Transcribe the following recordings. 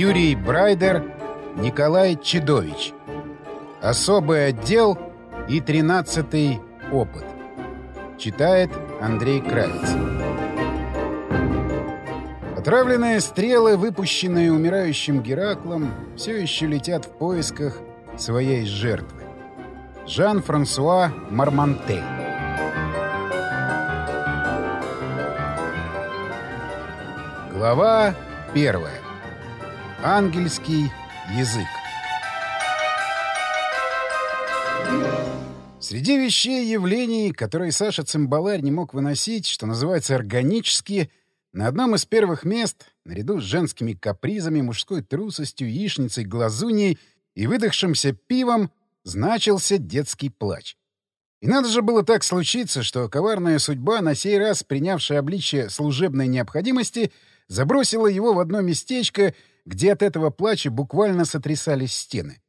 Юрий Брайдер, Николай Чедович. Особый отдел и тринадцатый опыт. Читает Андрей Кравец. Отравленные стрелы, выпущенные умирающим Гераклом, все еще летят в поисках своей жертвы. Жан-Франсуа Мармантель Глава первая. Ангельский язык. Среди вещей и явлений, которые Саша Цимбаларь не мог выносить, что называется органические, на одном из первых мест, наряду с женскими капризами, мужской трусостью, яичницей, глазуньей и выдохшимся пивом, значился детский плач. И надо же было так случиться, что коварная судьба, на сей раз принявшая обличие служебной необходимости — забросила его в одно местечко, где от этого плача буквально сотрясались стены.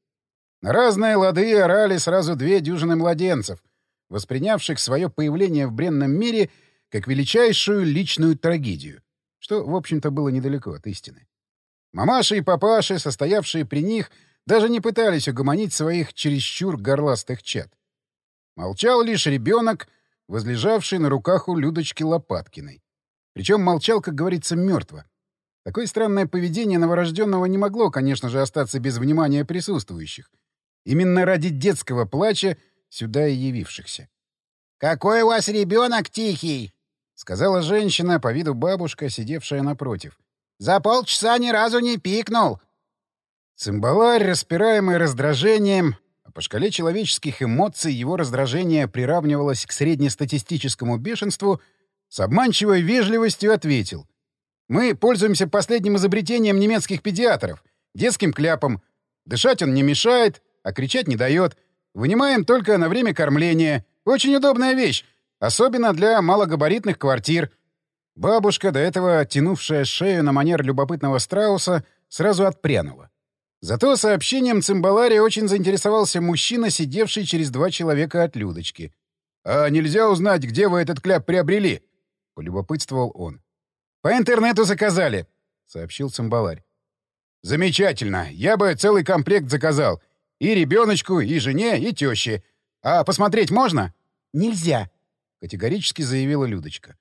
Разные лады орали сразу две дюжины младенцев, воспринявших свое появление в бренном мире как величайшую личную трагедию, что, в общем-то, было недалеко от истины. Мамаши и папаши, состоявшие при них, даже не пытались угомонить своих чересчур горластых чад. Молчал лишь ребенок, возлежавший на руках у Людочки Лопаткиной. Причем молчал, как говорится, мертво. Такое странное поведение новорожденного не могло, конечно же, остаться без внимания присутствующих. Именно ради детского плача сюда и явившихся. «Какой у вас ребенок тихий!» — сказала женщина, по виду бабушка, сидевшая напротив. «За полчаса ни разу не пикнул!» Цимбаларь, распираемый раздражением, а по шкале человеческих эмоций его раздражение приравнивалось к среднестатистическому бешенству — с обманчивой вежливостью ответил. «Мы пользуемся последним изобретением немецких педиатров — детским кляпом. Дышать он не мешает, а кричать не дает. Вынимаем только на время кормления. Очень удобная вещь, особенно для малогабаритных квартир». Бабушка, до этого тянувшая шею на манер любопытного страуса, сразу отпрянула. Зато сообщением Цимбалари очень заинтересовался мужчина, сидевший через два человека от Людочки. «А нельзя узнать, где вы этот кляп приобрели?» — полюбопытствовал он. «По интернету заказали», — сообщил цимбаларь. «Замечательно. Я бы целый комплект заказал. И ребеночку, и жене, и теще. А посмотреть можно?» «Нельзя», — категорически заявила Людочка.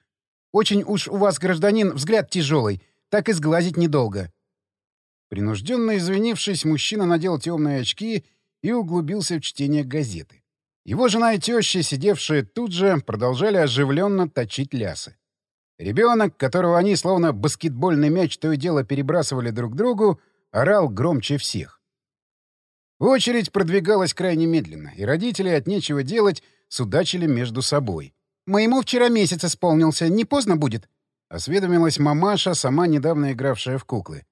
«Очень уж у вас, гражданин, взгляд тяжелый. Так и сглазить недолго». Принужденно извинившись, мужчина надел темные очки и углубился в чтение газеты. Его жена и теща, сидевшие тут же, продолжали оживленно точить лясы. Ребенок, которого они, словно баскетбольный мяч, то и дело перебрасывали друг другу, орал громче всех. Очередь продвигалась крайне медленно, и родители от нечего делать судачили между собой. «Моему вчера месяц исполнился, не поздно будет?» — осведомилась мамаша, сама недавно игравшая в куклы.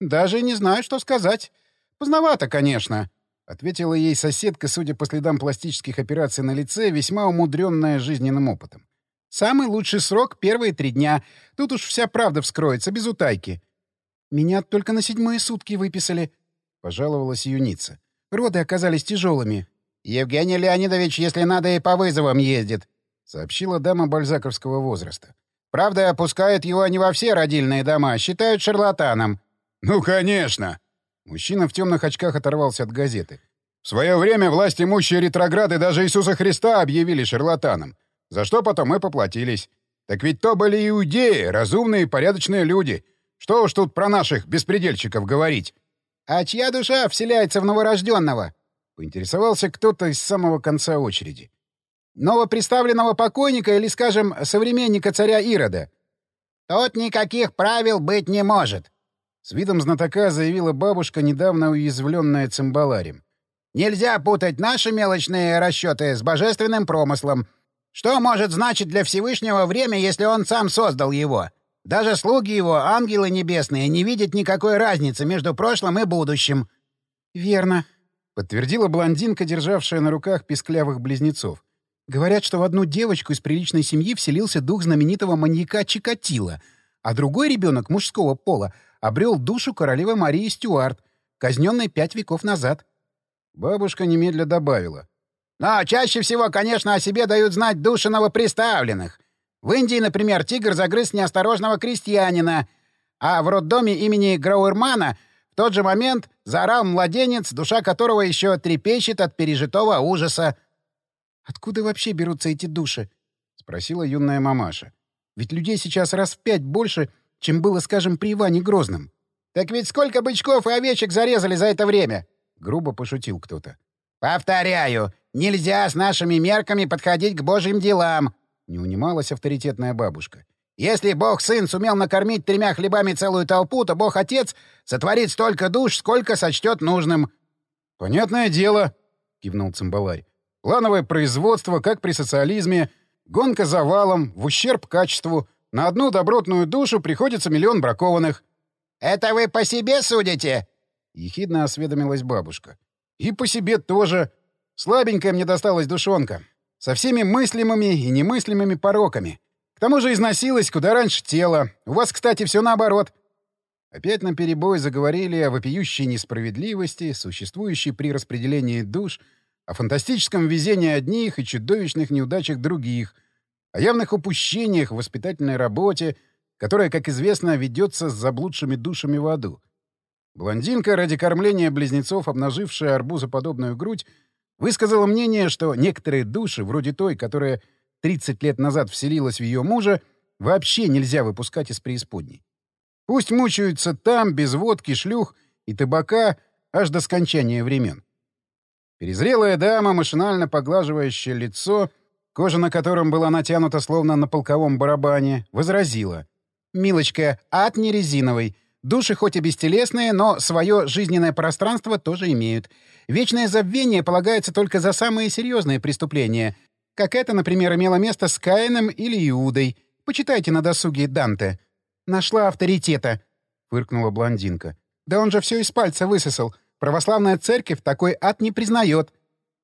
«Даже не знаю, что сказать. Поздновато, конечно», — ответила ей соседка, судя по следам пластических операций на лице, весьма умудренная жизненным опытом. Самый лучший срок — первые три дня. Тут уж вся правда вскроется, без утайки. — Меня только на седьмые сутки выписали, — пожаловалась юница. Роды оказались тяжелыми. — Евгений Леонидович, если надо, и по вызовам ездит, — сообщила дама бальзаковского возраста. — Правда, опускают его не во все родильные дома, считают шарлатаном. — Ну, конечно! Мужчина в темных очках оторвался от газеты. В свое время власть имущие ретрограды даже Иисуса Христа объявили шарлатаном. За что потом мы поплатились. Так ведь то были иудеи, разумные и порядочные люди. Что уж тут про наших беспредельщиков говорить. — А чья душа вселяется в новорожденного? — поинтересовался кто-то из самого конца очереди. — Новоприставленного покойника или, скажем, современника царя Ирода? — Тут никаких правил быть не может. С видом знатока заявила бабушка, недавно уязвленная цимбаларем. Нельзя путать наши мелочные расчеты с божественным промыслом. Что может значить для Всевышнего время, если он сам создал его? Даже слуги его, ангелы небесные, не видят никакой разницы между прошлым и будущим. — Верно, — подтвердила блондинка, державшая на руках писклявых близнецов. Говорят, что в одну девочку из приличной семьи вселился дух знаменитого маньяка Чикатила, а другой ребенок мужского пола обрел душу королевы Марии Стюарт, казненной пять веков назад. Бабушка немедля добавила. Но чаще всего, конечно, о себе дают знать души новоприставленных. В Индии, например, тигр загрыз неосторожного крестьянина, а в роддоме имени Грауэрмана в тот же момент заорал младенец, душа которого еще трепещет от пережитого ужаса. «Откуда вообще берутся эти души?» — спросила юная мамаша. «Ведь людей сейчас раз в пять больше, чем было, скажем, при Иване Грозном». «Так ведь сколько бычков и овечек зарезали за это время?» — грубо пошутил кто-то. «Повторяю, нельзя с нашими мерками подходить к божьим делам», — не унималась авторитетная бабушка. «Если Бог-сын сумел накормить тремя хлебами целую толпу, то Бог-отец сотворит столько душ, сколько сочтет нужным». «Понятное дело», — кивнул цимбаларь. «Плановое производство, как при социализме, гонка за валом, в ущерб качеству. На одну добротную душу приходится миллион бракованных». «Это вы по себе судите?» — ехидно осведомилась бабушка. «И по себе тоже. Слабенькая мне досталась душонка. Со всеми мыслимыми и немыслимыми пороками. К тому же износилась куда раньше тела. У вас, кстати, все наоборот». Опять на перебой заговорили о вопиющей несправедливости, существующей при распределении душ, о фантастическом везении одних и чудовищных неудачах других, о явных упущениях в воспитательной работе — которая, как известно, ведется с заблудшими душами в аду. Блондинка, ради кормления близнецов, обнажившая арбузоподобную грудь, высказала мнение, что некоторые души, вроде той, которая 30 лет назад вселилась в ее мужа, вообще нельзя выпускать из преисподней. Пусть мучаются там, без водки, шлюх и табака, аж до скончания времен. Перезрелая дама, машинально поглаживающая лицо, кожа на котором была натянута словно на полковом барабане, возразила. «Милочка, ад не резиновый. Души хоть и бестелесные, но свое жизненное пространство тоже имеют. Вечное забвение полагается только за самые серьезные преступления, как это, например, имело место с Каином или Иудой. Почитайте на досуге Данте. «Нашла авторитета», — фыркнула блондинка. «Да он же все из пальца высосал. Православная церковь такой ад не признает».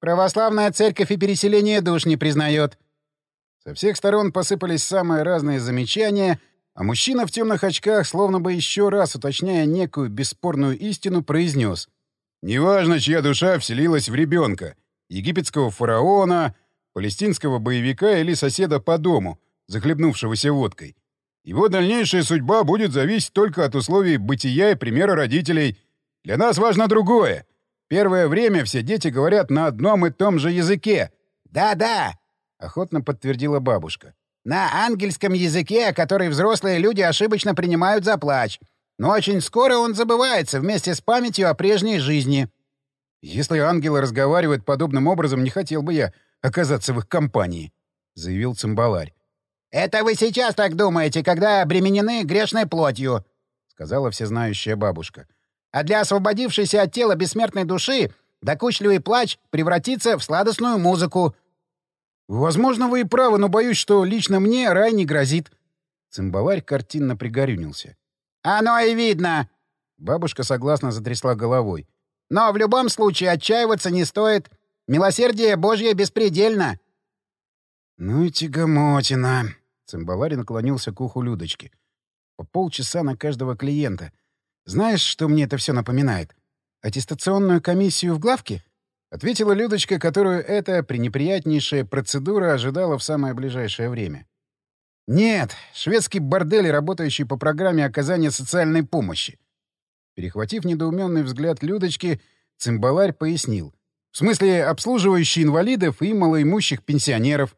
«Православная церковь и переселение душ не признает». Со всех сторон посыпались самые разные замечания — а мужчина в темных очках, словно бы еще раз уточняя некую бесспорную истину, произнес. «Неважно, чья душа вселилась в ребенка. Египетского фараона, палестинского боевика или соседа по дому, захлебнувшегося водкой. Его дальнейшая судьба будет зависеть только от условий бытия и примера родителей. Для нас важно другое. Первое время все дети говорят на одном и том же языке. «Да-да», — охотно подтвердила бабушка. На ангельском языке, который взрослые люди ошибочно принимают за плач. Но очень скоро он забывается вместе с памятью о прежней жизни. «Если ангелы разговаривают подобным образом, не хотел бы я оказаться в их компании», — заявил цимбаларь. «Это вы сейчас так думаете, когда обременены грешной плотью», — сказала всезнающая бабушка. «А для освободившейся от тела бессмертной души докучливый плач превратится в сладостную музыку, «Возможно, вы и правы, но боюсь, что лично мне рай не грозит». Цимбаларь картинно пригорюнился. «Оно и видно!» Бабушка согласно затрясла головой. «Но в любом случае отчаиваться не стоит. Милосердие Божье беспредельно!» «Ну и тягомотина!» Цимбаларь наклонился к уху Людочки. «По полчаса на каждого клиента. Знаешь, что мне это все напоминает? Аттестационную комиссию в главке?» Ответила Людочка, которую эта пренеприятнейшая процедура ожидала в самое ближайшее время. «Нет, шведский бордель, работающий по программе оказания социальной помощи». Перехватив недоуменный взгляд Людочки, цимбаларь пояснил. «В смысле, обслуживающий инвалидов и малоимущих пенсионеров».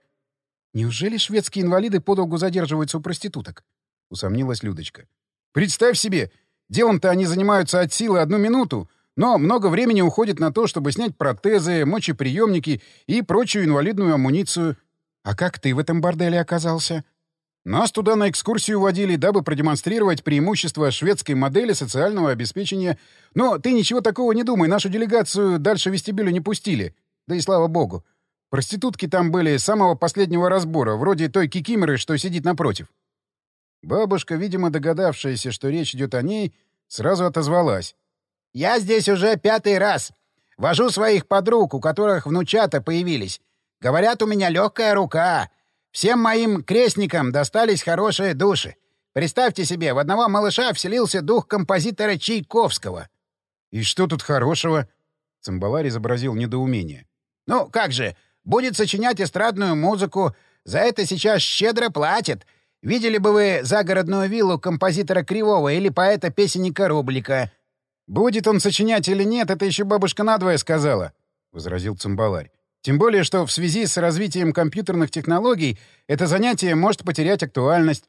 «Неужели шведские инвалиды подолгу задерживаются у проституток?» — усомнилась Людочка. «Представь себе, делом-то они занимаются от силы одну минуту, но много времени уходит на то, чтобы снять протезы, мочеприемники и прочую инвалидную амуницию. А как ты в этом борделе оказался? Нас туда на экскурсию водили, дабы продемонстрировать преимущества шведской модели социального обеспечения. Но ты ничего такого не думай, нашу делегацию дальше вестибюля не пустили. Да и слава богу. Проститутки там были самого последнего разбора, вроде той кикимеры, что сидит напротив. Бабушка, видимо, догадавшаяся, что речь идет о ней, сразу отозвалась. Я здесь уже пятый раз. Вожу своих подруг, у которых внучата появились. Говорят, у меня легкая рука. Всем моим крестникам достались хорошие души. Представьте себе, в одного малыша вселился дух композитора Чайковского. — И что тут хорошего? — Цимбаларь изобразил недоумение. — Ну, как же, будет сочинять эстрадную музыку. За это сейчас щедро платят. Видели бы вы загородную виллу композитора Кривого или поэта-песенника Рублика. «Будет он сочинять или нет, это еще бабушка надвое сказала», — возразил цимбаларь. «Тем более, что в связи с развитием компьютерных технологий это занятие может потерять актуальность.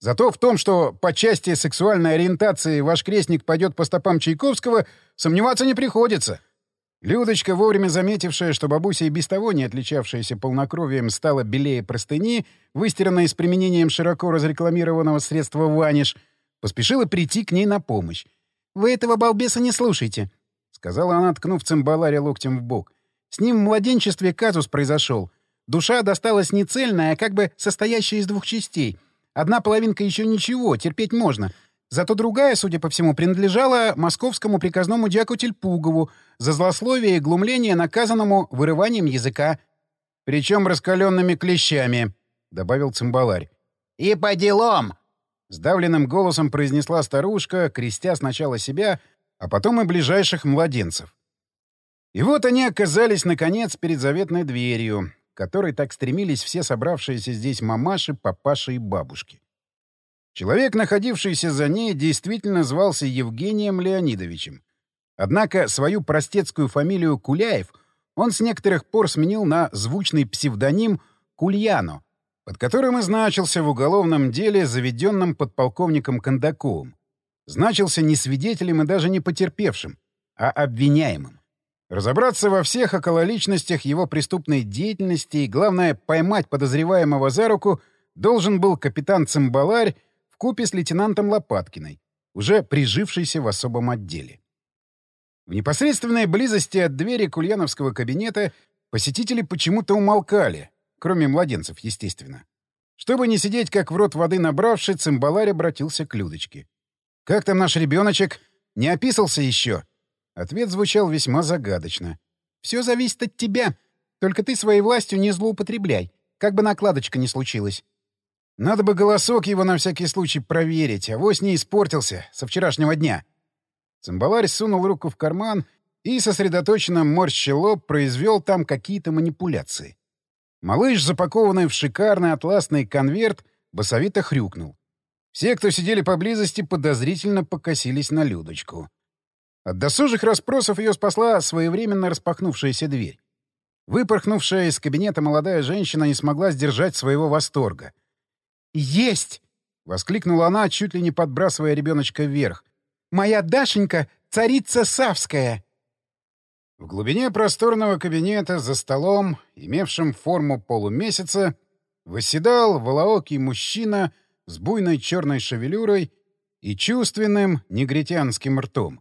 Зато в том, что по части сексуальной ориентации ваш крестник пойдет по стопам Чайковского, сомневаться не приходится. Людочка, вовремя заметившая, что бабуся и без того не отличавшаяся полнокровием стала белее простыни, выстиранной с применением широко разрекламированного средства «Ваниш», поспешила прийти к ней на помощь. «Вы этого балбеса не слушайте», — сказала она, ткнув цимбаларе локтем в бок. «С ним в младенчестве казус произошел. Душа досталась не цельная, а как бы состоящая из двух частей. Одна половинка еще ничего, терпеть можно — Зато другая, судя по всему, принадлежала московскому приказному дьяку Тельпугову за злословие и глумление наказанному вырыванием языка. «Причем раскаленными клещами», — добавил цимбаларь. «И по делам!» — сдавленным голосом произнесла старушка, крестя сначала себя, а потом и ближайших младенцев. И вот они оказались, наконец, перед заветной дверью, которой так стремились все собравшиеся здесь мамаши, папаши и бабушки. Человек, находившийся за ней, действительно звался Евгением Леонидовичем. Однако свою простецкую фамилию Куляев он с некоторых пор сменил на звучный псевдоним Кульяно, под которым и значился в уголовном деле, заведенном подполковником Кондаковым. Значился не свидетелем и даже не потерпевшим, а обвиняемым. Разобраться во всех окололичностях его преступной деятельности и, главное, поймать подозреваемого за руку должен был капитан Цимбаларь в купе с лейтенантом Лопаткиной, уже прижившийся в особом отделе. В непосредственной близости от двери кульяновского кабинета посетители почему-то умолкали, кроме младенцев, естественно. Чтобы не сидеть, как в рот воды набравший, цимбаларь обратился к Людочке. «Как там наш ребеночек? Не описался еще?» Ответ звучал весьма загадочно. «Все зависит от тебя. Только ты своей властью не злоупотребляй, как бы накладочка не случилась. Надо бы голосок его на всякий случай проверить, а вось не испортился со вчерашнего дня. Цимбаларь сунул руку в карман и, сосредоточенно морща лоб, произвел там какие-то манипуляции. Малыш, запакованный в шикарный атласный конверт, басовито хрюкнул. Все, кто сидели поблизости, подозрительно покосились на Людочку. От досужих расспросов ее спасла своевременно распахнувшаяся дверь. Выпорхнувшая из кабинета молодая женщина не смогла сдержать своего восторга — «Есть!» — воскликнула она, чуть ли не подбрасывая ребеночка вверх. «Моя Дашенька — царица Савская!» В глубине просторного кабинета за столом, имевшим форму полумесяца, восседал волоокий мужчина с буйной черной шевелюрой и чувственным негритянским ртом.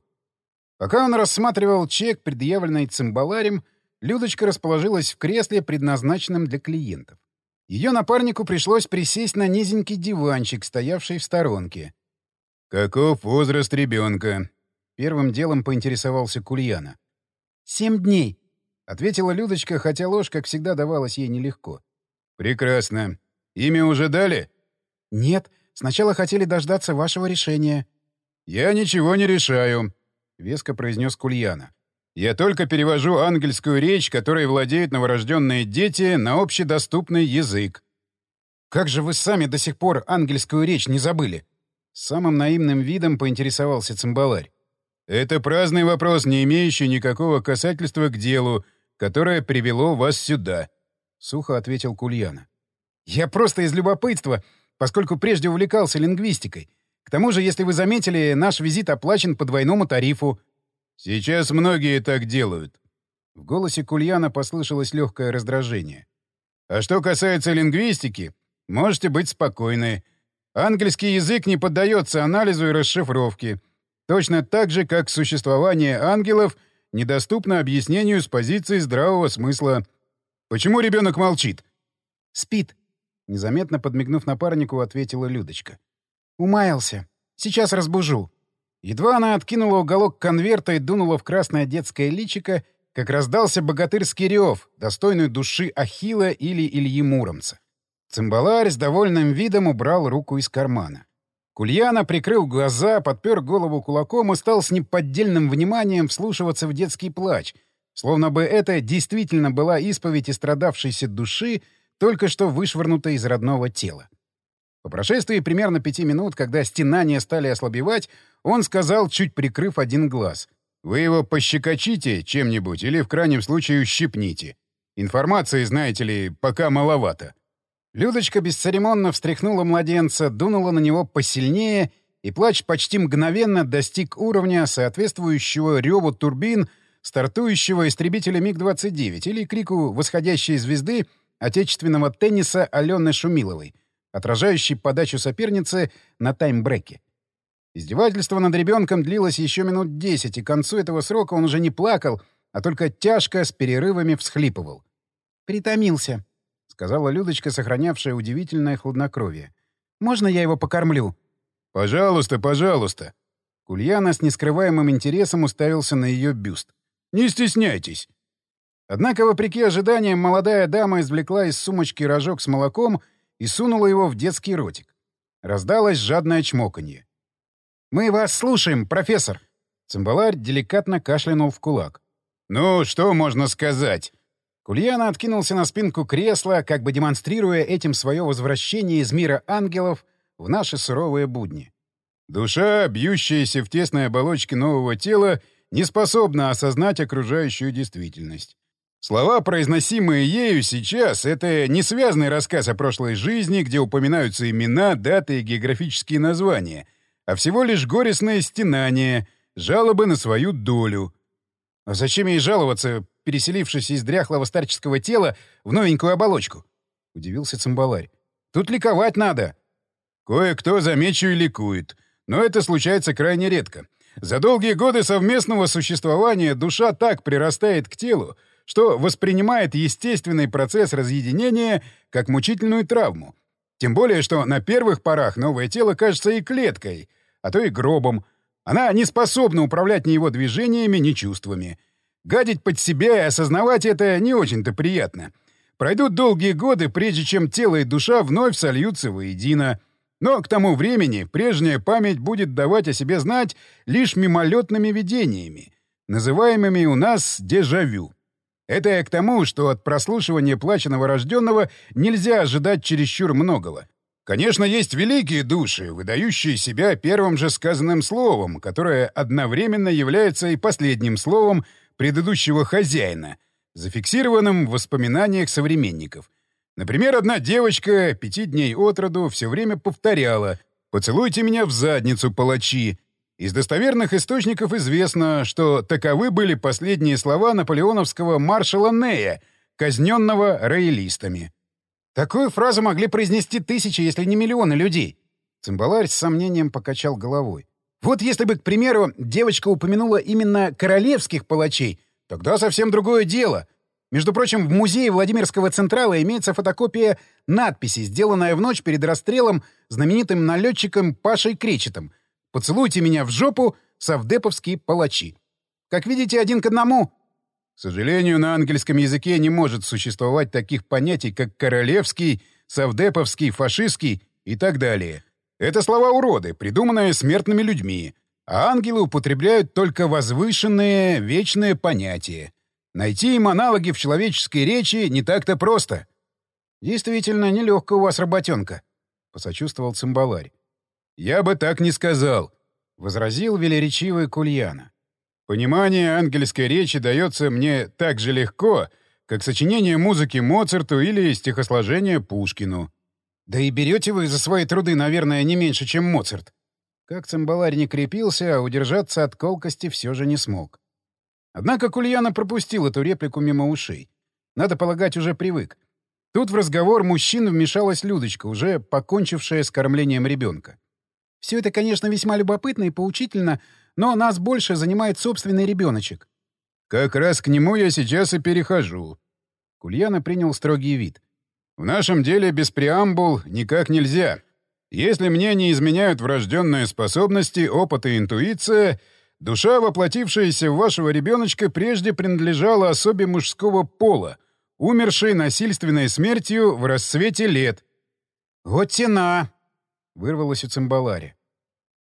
Пока он рассматривал чек, предъявленный цимбаларем, Людочка расположилась в кресле, предназначенном для клиентов. Ее напарнику пришлось присесть на низенький диванчик, стоявший в сторонке. «Каков возраст ребенка?» — первым делом поинтересовался Кульяна. «Семь дней», — ответила Людочка, хотя ложь, как всегда, давалась ей нелегко. «Прекрасно. Имя уже дали?» «Нет. Сначала хотели дождаться вашего решения». «Я ничего не решаю», — веско произнес Кульяна. Я только перевожу ангельскую речь, которой владеют новорожденные дети, на общедоступный язык. Как же вы сами до сих пор ангельскую речь не забыли? самым наивным видом поинтересовался цимбаларь. Это праздный вопрос, не имеющий никакого касательства к делу, которое привело вас сюда, — сухо ответил Кульяна. Я просто из любопытства, поскольку прежде увлекался лингвистикой. К тому же, если вы заметили, наш визит оплачен по двойному тарифу. Сейчас многие так делают. В голосе Кульяна послышалось легкое раздражение. А что касается лингвистики, можете быть спокойны. Английский язык не поддается анализу и расшифровке. Точно так же, как существование ангелов недоступно объяснению с позиции здравого смысла. Почему ребенок молчит? Спит. Незаметно подмигнув напарнику, ответила Людочка. Умаялся. Сейчас разбужу. Едва она откинула уголок конверта и дунула в красное детское личико, как раздался богатырский рев, достойный души Ахила или Ильи Муромца. Цимбаларь с довольным видом убрал руку из кармана. Кульяна прикрыл глаза, подпер голову кулаком и стал с неподдельным вниманием вслушиваться в детский плач, словно бы это действительно была исповедь истрадавшейся души, только что вышвырнутой из родного тела. По прошествии примерно пяти минут, когда стенания стали ослабевать, он сказал, чуть прикрыв один глаз. «Вы его пощекочите чем-нибудь или, в крайнем случае, ущипните. Информации, знаете ли, пока маловато». Людочка бесцеремонно встряхнула младенца, дунула на него посильнее, и плач почти мгновенно достиг уровня, соответствующего реву турбин стартующего истребителя МиГ-29 или крику восходящей звезды отечественного тенниса Алены Шумиловой — отражающий подачу соперницы на таймбреке. Издевательство над ребенком длилось еще минут десять, и к концу этого срока он уже не плакал, а только тяжко с перерывами всхлипывал. «Притомился», — сказала Людочка, сохранявшая удивительное хладнокровие. «Можно я его покормлю?» «Пожалуйста, пожалуйста». Кульяна с нескрываемым интересом уставился на ее бюст. «Не стесняйтесь». Однако, вопреки ожиданиям, молодая дама извлекла из сумочки рожок с молоком — и сунула его в детский ротик. Раздалось жадное чмоканье. «Мы вас слушаем, профессор!» Цимбаларь деликатно кашлянул в кулак. «Ну, что можно сказать?» Кульяна откинулся на спинку кресла, как бы демонстрируя этим свое возвращение из мира ангелов в наши суровые будни. Душа, бьющаяся в тесной оболочке нового тела, не способна осознать окружающую действительность. Слова, произносимые ею сейчас, это не связанный рассказ о прошлой жизни, где упоминаются имена, даты и географические названия, а всего лишь горестное стенание, жалобы на свою долю. А зачем ей жаловаться, переселившись из дряхлого старческого тела в новенькую оболочку? — удивился цимбаларь. — Тут ликовать надо. Кое-кто, замечу, и ликует. Но это случается крайне редко. За долгие годы совместного существования душа так прирастает к телу, что воспринимает естественный процесс разъединения как мучительную травму. Тем более, что на первых порах новое тело кажется и клеткой, а то и гробом. Она не способна управлять ни его движениями, ни чувствами. Гадить под себя и осознавать это не очень-то приятно. Пройдут долгие годы, прежде чем тело и душа вновь сольются воедино. Но к тому времени прежняя память будет давать о себе знать лишь мимолетными видениями, называемыми у нас дежавю. Это я к тому, что от прослушивания плача новорожденного нельзя ожидать чересчур многого. Конечно, есть великие души, выдающие себя первым же сказанным словом, которое одновременно является и последним словом предыдущего хозяина, зафиксированным в воспоминаниях современников. Например, одна девочка пяти дней от роду все время повторяла «Поцелуйте меня в задницу, палачи», из достоверных источников известно, что таковы были последние слова наполеоновского маршала Нея, казненного роялистами. Такую фразу могли произнести тысячи, если не миллионы людей. Цимбаларь с сомнением покачал головой. Вот если бы, к примеру, девочка упомянула именно королевских палачей, тогда совсем другое дело. Между прочим, в музее Владимирского Централа имеется фотокопия надписи, сделанная в ночь перед расстрелом знаменитым налетчиком Пашей Кречетом — Поцелуйте меня в жопу, совдеповские палачи. Как видите, один к одному. К сожалению, на английском языке не может существовать таких понятий, как королевский, совдеповский, фашистский и так далее. Это слова уроды, придуманные смертными людьми, а ангелы употребляют только возвышенные, вечные понятия. Найти им аналоги в человеческой речи не так-то просто. — Действительно, нелегкая у вас работенка, — посочувствовал цимбаларь. «Я бы так не сказал», — возразил велеречивый Кульяна. «Понимание ангельской речи дается мне так же легко, как сочинение музыки Моцарту или стихосложение Пушкину». «Да и берете вы за свои труды, наверное, не меньше, чем Моцарт». Как цимбаларь не крепился, а удержаться от колкости все же не смог. Однако Кульяна пропустил эту реплику мимо ушей. Надо полагать, уже привык. Тут в разговор мужчин вмешалась Людочка, уже покончившая с кормлением ребенка. Все это, конечно, весьма любопытно и поучительно, но нас больше занимает собственный ребеночек. Как раз к нему я сейчас и перехожу. Кульяна принял строгий вид. В нашем деле без преамбул никак нельзя. Если мне не изменяют врожденные способности, опыт и интуиция, душа, воплотившаяся в вашего ребеночка, прежде принадлежала особе мужского пола, умершей насильственной смертью в расцвете лет. Вот тена! — вырвалось у цимбалари.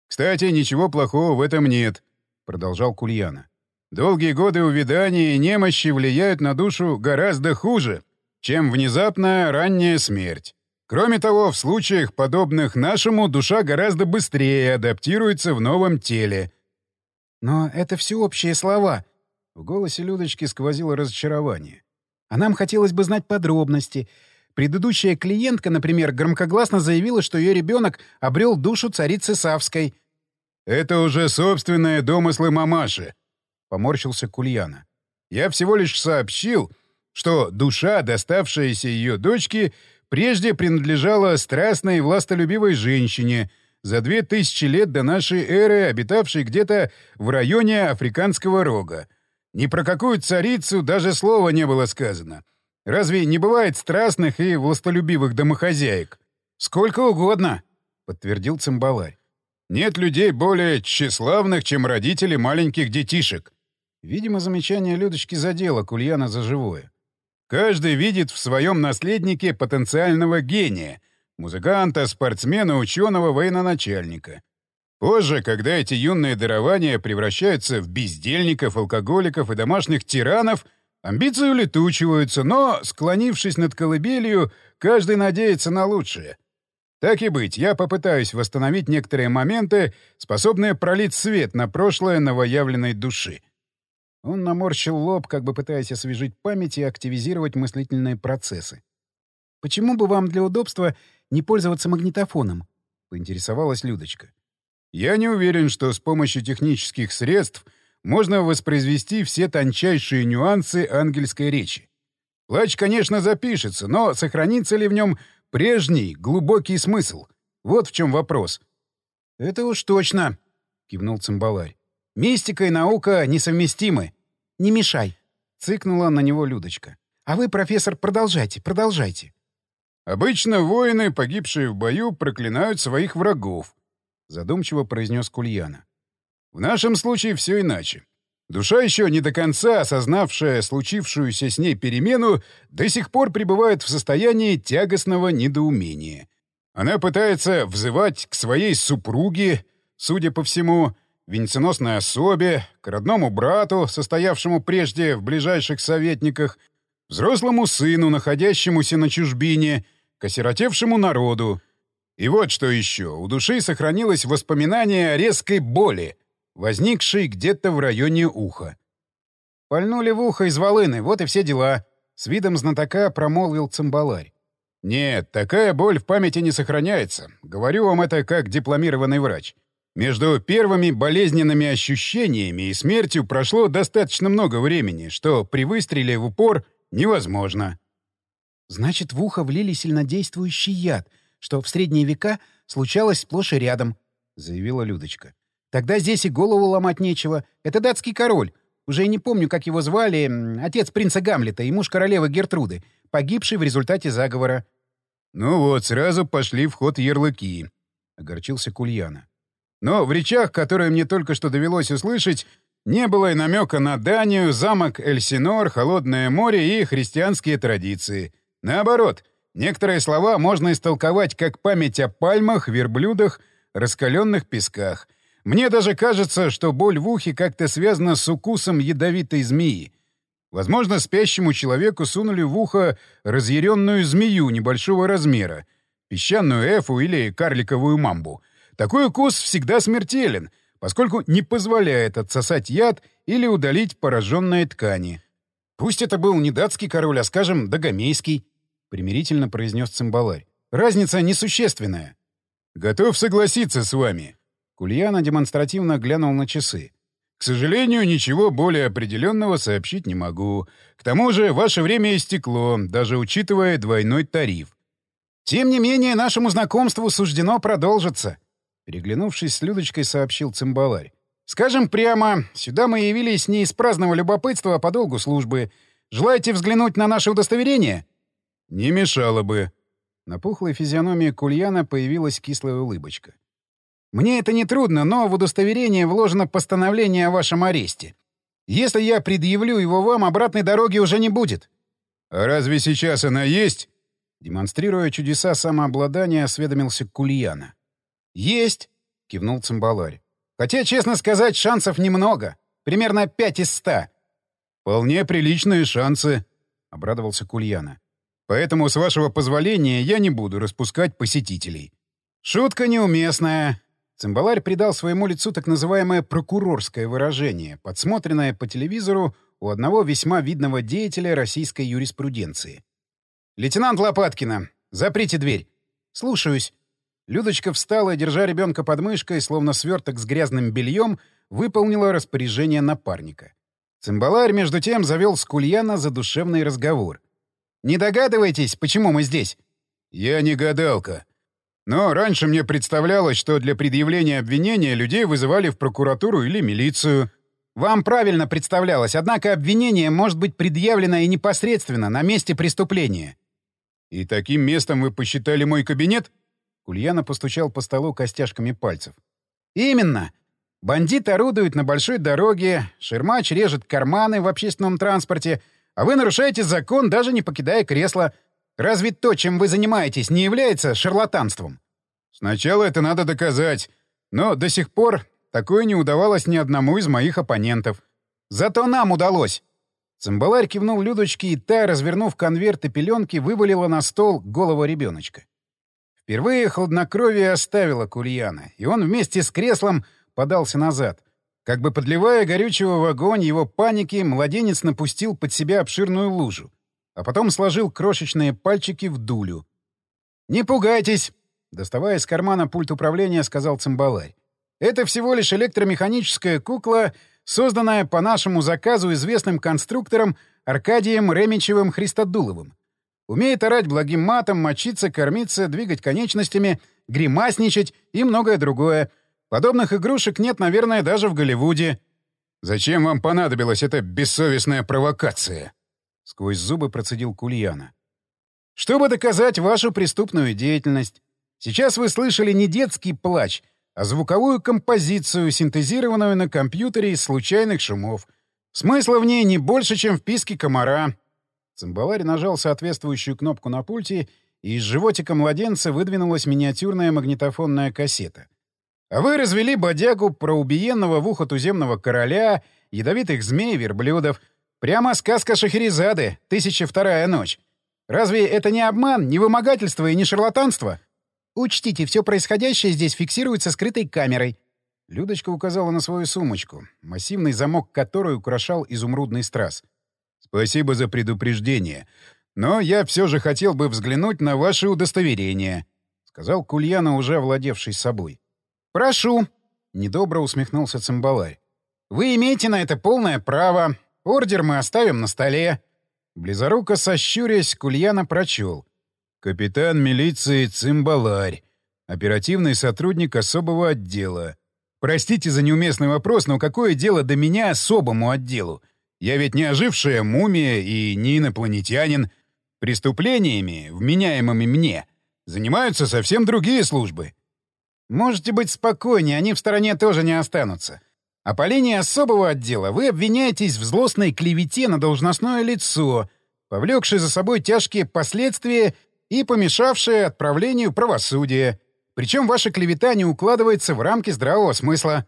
«Кстати, ничего плохого в этом нет», — продолжал Кульяна. «Долгие годы увядания и немощи влияют на душу гораздо хуже, чем внезапная ранняя смерть. Кроме того, в случаях, подобных нашему, душа гораздо быстрее адаптируется в новом теле. Но это всеобщие слова. В голосе Людочки сквозило разочарование. А нам хотелось бы знать подробности. Предыдущая клиентка, например, громкогласно заявила, что ее ребенок обрел душу царицы Савской. «Это уже собственные домыслы мамаши», — поморщился Кульяна. «Я всего лишь сообщил, что душа, доставшаяся ее дочке, прежде принадлежала страстной и властолюбивой женщине, за две тысячи лет до нашей эры, обитавшей где-то в районе Африканского рога. Ни про какую царицу даже слова не было сказано. Разве не бывает страстных и властолюбивых домохозяек? Сколько угодно, — подтвердил цимбаларь. Нет людей более тщеславных, чем родители маленьких детишек. Видимо, замечание Людочки задело Кульяна за живое. Каждый видит в своем наследнике потенциального гения — музыканта, спортсмена, ученого, военачальника. Позже, когда эти юные дарования превращаются в бездельников, алкоголиков и домашних тиранов, амбиции улетучиваются, но, склонившись над колыбелью, каждый надеется на лучшее. Так и быть, я попытаюсь восстановить некоторые моменты, способные пролить свет на прошлое новоявленной души. Он наморщил лоб, как бы пытаясь освежить память и активизировать мыслительные процессы. «Почему бы вам для удобства не пользоваться магнитофоном?» — поинтересовалась Людочка. Я не уверен, что с помощью технических средств можно воспроизвести все тончайшие нюансы ангельской речи. Плач, конечно, запишется, но сохранится ли в нем прежний, глубокий смысл? Вот в чем вопрос. — Это уж точно, — кивнул цимбаларь. — Мистика и наука несовместимы. — Не мешай, — цыкнула на него Людочка. — А вы, профессор, продолжайте, продолжайте. Обычно воины, погибшие в бою, проклинают своих врагов, задумчиво произнес Кульяна. В нашем случае все иначе. Душа, еще не до конца осознавшая случившуюся с ней перемену, до сих пор пребывает в состоянии тягостного недоумения. Она пытается взывать к своей супруге, судя по всему, венценосной особе, к родному брату, состоявшему прежде в ближайших советниках, взрослому сыну, находящемуся на чужбине, к осиротевшему народу, и вот что еще. У души сохранилось воспоминание о резкой боли, возникшей где-то в районе уха. «Пальнули в ухо из волыны, вот и все дела», — с видом знатока промолвил цимбаларь. «Нет, такая боль в памяти не сохраняется. Говорю вам это как дипломированный врач. Между первыми болезненными ощущениями и смертью прошло достаточно много времени, что при выстреле в упор невозможно». «Значит, в ухо влили сильнодействующий яд», что в средние века случалось сплошь и рядом, — заявила Людочка. Тогда здесь и голову ломать нечего. Это датский король. Уже и не помню, как его звали. Отец принца Гамлета и муж королевы Гертруды, погибший в результате заговора. — Ну вот, сразу пошли в ход ярлыки, — огорчился Кульяна. Но в речах, которые мне только что довелось услышать, не было и намека на Данию, замок Эльсинор, холодное море и христианские традиции. Наоборот, Некоторые слова можно истолковать как память о пальмах, верблюдах, раскаленных песках. Мне даже кажется, что боль в ухе как-то связана с укусом ядовитой змеи. Возможно, спящему человеку сунули в ухо разъяренную змею небольшого размера, песчаную эфу или карликовую мамбу. Такой укус всегда смертелен, поскольку не позволяет отсосать яд или удалить пораженные ткани. Пусть это был не датский король, а, скажем, догомейский примирительно произнес цимбаларь. Разница несущественная. Готов согласиться с вами. Кульяна демонстративно глянул на часы. К сожалению, ничего более определенного сообщить не могу. К тому же, ваше время истекло, даже учитывая двойной тариф. Тем не менее, нашему знакомству суждено продолжиться. Переглянувшись с Людочкой, сообщил цимбаларь. Скажем прямо, сюда мы явились не из праздного любопытства, а по долгу службы. Желаете взглянуть на наше удостоверение? «Не мешало бы». На пухлой физиономии Кульяна появилась кислая улыбочка. «Мне это не трудно, но в удостоверение вложено постановление о вашем аресте. Если я предъявлю его вам, обратной дороги уже не будет». «А разве сейчас она есть?» Демонстрируя чудеса самообладания, осведомился Кульяна. «Есть!» — кивнул цимбаларь. «Хотя, честно сказать, шансов немного. Примерно пять из ста». «Вполне приличные шансы», — обрадовался Кульяна. Поэтому, с вашего позволения, я не буду распускать посетителей. Шутка неуместная. Цимбаларь придал своему лицу так называемое прокурорское выражение, подсмотренное по телевизору у одного весьма видного деятеля российской юриспруденции. «Лейтенант Лопаткина, заприте дверь». «Слушаюсь». Людочка встала, держа ребенка под мышкой, словно сверток с грязным бельем, выполнила распоряжение напарника. Цимбаларь, между тем, завел с Кульяна задушевный разговор. «Не догадываетесь, почему мы здесь?» «Я не гадалка. Но раньше мне представлялось, что для предъявления обвинения людей вызывали в прокуратуру или милицию». «Вам правильно представлялось, однако обвинение может быть предъявлено и непосредственно на месте преступления». «И таким местом вы посчитали мой кабинет?» Кульяна постучал по столу костяшками пальцев. «Именно. Бандит орудует на большой дороге, шермач режет карманы в общественном транспорте, а вы нарушаете закон, даже не покидая кресла. Разве то, чем вы занимаетесь, не является шарлатанством?» «Сначала это надо доказать. Но до сих пор такое не удавалось ни одному из моих оппонентов. Зато нам удалось. Цимбаларь кивнул Людочке, и та, развернув конверт и пеленки, вывалила на стол голову ребеночка. Впервые хладнокровие оставило Кульяна, и он вместе с креслом подался назад. Как бы подливая горючего в огонь его паники, младенец напустил под себя обширную лужу, а потом сложил крошечные пальчики в дулю. «Не пугайтесь!» — доставая из кармана пульт управления, сказал Цимбаларь. «Это всего лишь электромеханическая кукла — созданная по нашему заказу известным конструктором Аркадием Ремичевым Христодуловым. Умеет орать благим матом, мочиться, кормиться, двигать конечностями, гримасничать и многое другое. Подобных игрушек нет, наверное, даже в Голливуде. «Зачем вам понадобилась эта бессовестная провокация?» — сквозь зубы процедил Кульяна. «Чтобы доказать вашу преступную деятельность. Сейчас вы слышали не детский плач, а звуковую композицию, синтезированную на компьютере из случайных шумов. Смысла в ней не больше, чем в писке комара. Цимбаларь нажал соответствующую кнопку на пульте, и из животика младенца выдвинулась миниатюрная магнитофонная кассета. А вы развели бодягу про убиенного в ухо туземного короля, ядовитых змей, верблюдов. Прямо сказка Шахерезады, «Тысяча вторая ночь». Разве это не обман, не вымогательство и не шарлатанство? Учтите, все происходящее здесь фиксируется скрытой камерой. Людочка указала на свою сумочку, массивный замок которой украшал изумрудный страз. «Спасибо за предупреждение. Но я все же хотел бы взглянуть на ваше удостоверение», — сказал Кульяна, уже овладевший собой. «Прошу», — недобро усмехнулся Цимбаларь. «Вы имеете на это полное право. Ордер мы оставим на столе». Близоруко сощурясь, Кульяна прочел — Капитан милиции Цимбаларь. Оперативный сотрудник особого отдела. Простите за неуместный вопрос, но какое дело до меня особому отделу? Я ведь не ожившая мумия и не инопланетянин. Преступлениями, вменяемыми мне, занимаются совсем другие службы. Можете быть спокойнее, они в стороне тоже не останутся. А по линии особого отдела вы обвиняетесь в злостной клевете на должностное лицо, повлекшей за собой тяжкие последствия и помешавшее отправлению правосудия. Причем ваша клевета не укладывается в рамки здравого смысла.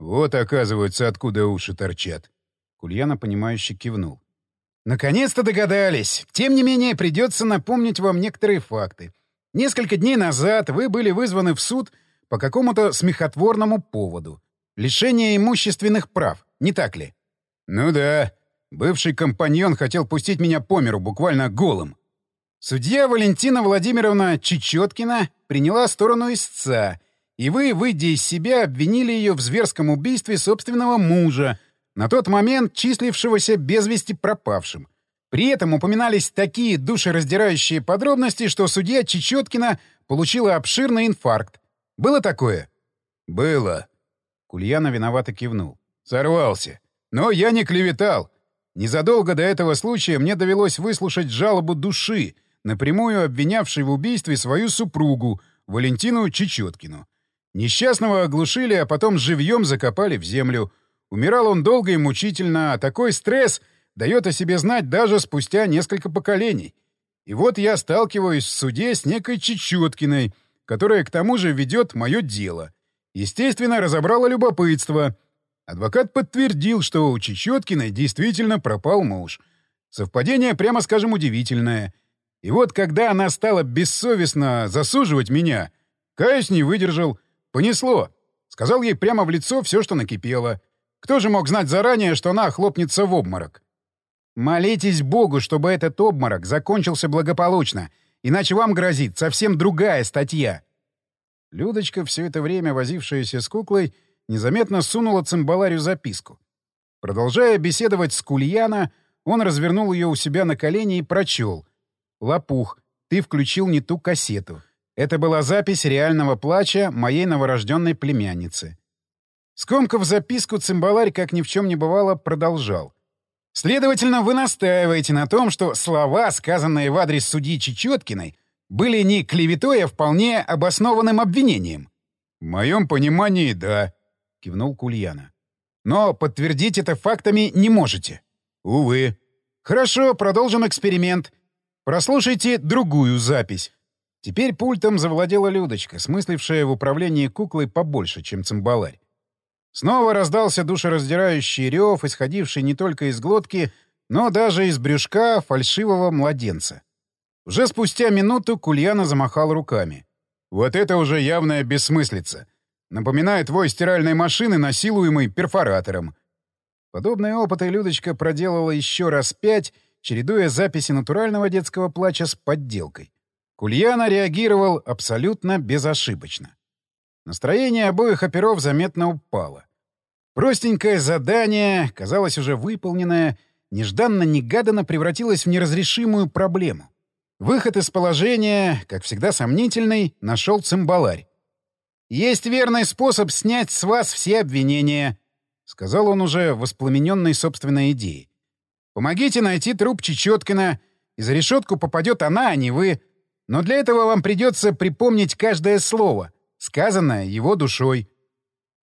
Вот, оказывается, откуда уши торчат. Кульяна, понимающе кивнул. Наконец-то догадались. Тем не менее, придется напомнить вам некоторые факты. Несколько дней назад вы были вызваны в суд по какому-то смехотворному поводу. Лишение имущественных прав, не так ли? Ну да. Бывший компаньон хотел пустить меня по миру буквально голым. Судья Валентина Владимировна Чечеткина приняла сторону истца, и вы, выйдя из себя, обвинили ее в зверском убийстве собственного мужа, на тот момент числившегося без вести пропавшим. При этом упоминались такие душераздирающие подробности, что судья Чечеткина получила обширный инфаркт. Было такое? Было. Кульяна виновато кивнул. Сорвался. Но я не клеветал. Незадолго до этого случая мне довелось выслушать жалобу души, напрямую обвинявший в убийстве свою супругу, Валентину Чечеткину. Несчастного оглушили, а потом живьем закопали в землю. Умирал он долго и мучительно, а такой стресс дает о себе знать даже спустя несколько поколений. И вот я сталкиваюсь в суде с некой Чечеткиной, которая к тому же ведет мое дело. Естественно, разобрала любопытство. Адвокат подтвердил, что у Чечеткиной действительно пропал муж. Совпадение, прямо скажем, удивительное — И вот когда она стала бессовестно засуживать меня, каюсь не выдержал. Понесло. Сказал ей прямо в лицо все, что накипело. Кто же мог знать заранее, что она хлопнется в обморок? Молитесь Богу, чтобы этот обморок закончился благополучно, иначе вам грозит совсем другая статья. Людочка, все это время возившаяся с куклой, незаметно сунула цимбаларию записку. Продолжая беседовать с Кульяна, он развернул ее у себя на колени и прочел. «Лопух, ты включил не ту кассету. Это была запись реального плача моей новорожденной племянницы». Скомкав записку, цимбаларь, как ни в чем не бывало, продолжал. «Следовательно, вы настаиваете на том, что слова, сказанные в адрес судьи Чечеткиной, были не клеветой, а вполне обоснованным обвинением?» «В моем понимании, да», — кивнул Кульяна. «Но подтвердить это фактами не можете». «Увы». «Хорошо, продолжим эксперимент. Прослушайте другую запись». Теперь пультом завладела Людочка, смыслившая в управлении куклой побольше, чем цимбаларь. Снова раздался душераздирающий рев, исходивший не только из глотки, но даже из брюшка фальшивого младенца. Уже спустя минуту Кульяна замахал руками. «Вот это уже явная бессмыслица. Напоминает вой стиральной машины, насилуемой перфоратором». Подобные опыты Людочка проделала еще раз пять, чередуя записи натурального детского плача с подделкой. Кульяна реагировал абсолютно безошибочно. Настроение обоих оперов заметно упало. Простенькое задание, казалось уже выполненное, нежданно-негаданно превратилось в неразрешимую проблему. Выход из положения, как всегда сомнительный, нашел цимбаларь. «Есть верный способ снять с вас все обвинения», — сказал он уже воспламененной собственной идеей. «Помогите найти труп Чечеткина, и за решетку попадет она, а не вы. Но для этого вам придется припомнить каждое слово, сказанное его душой.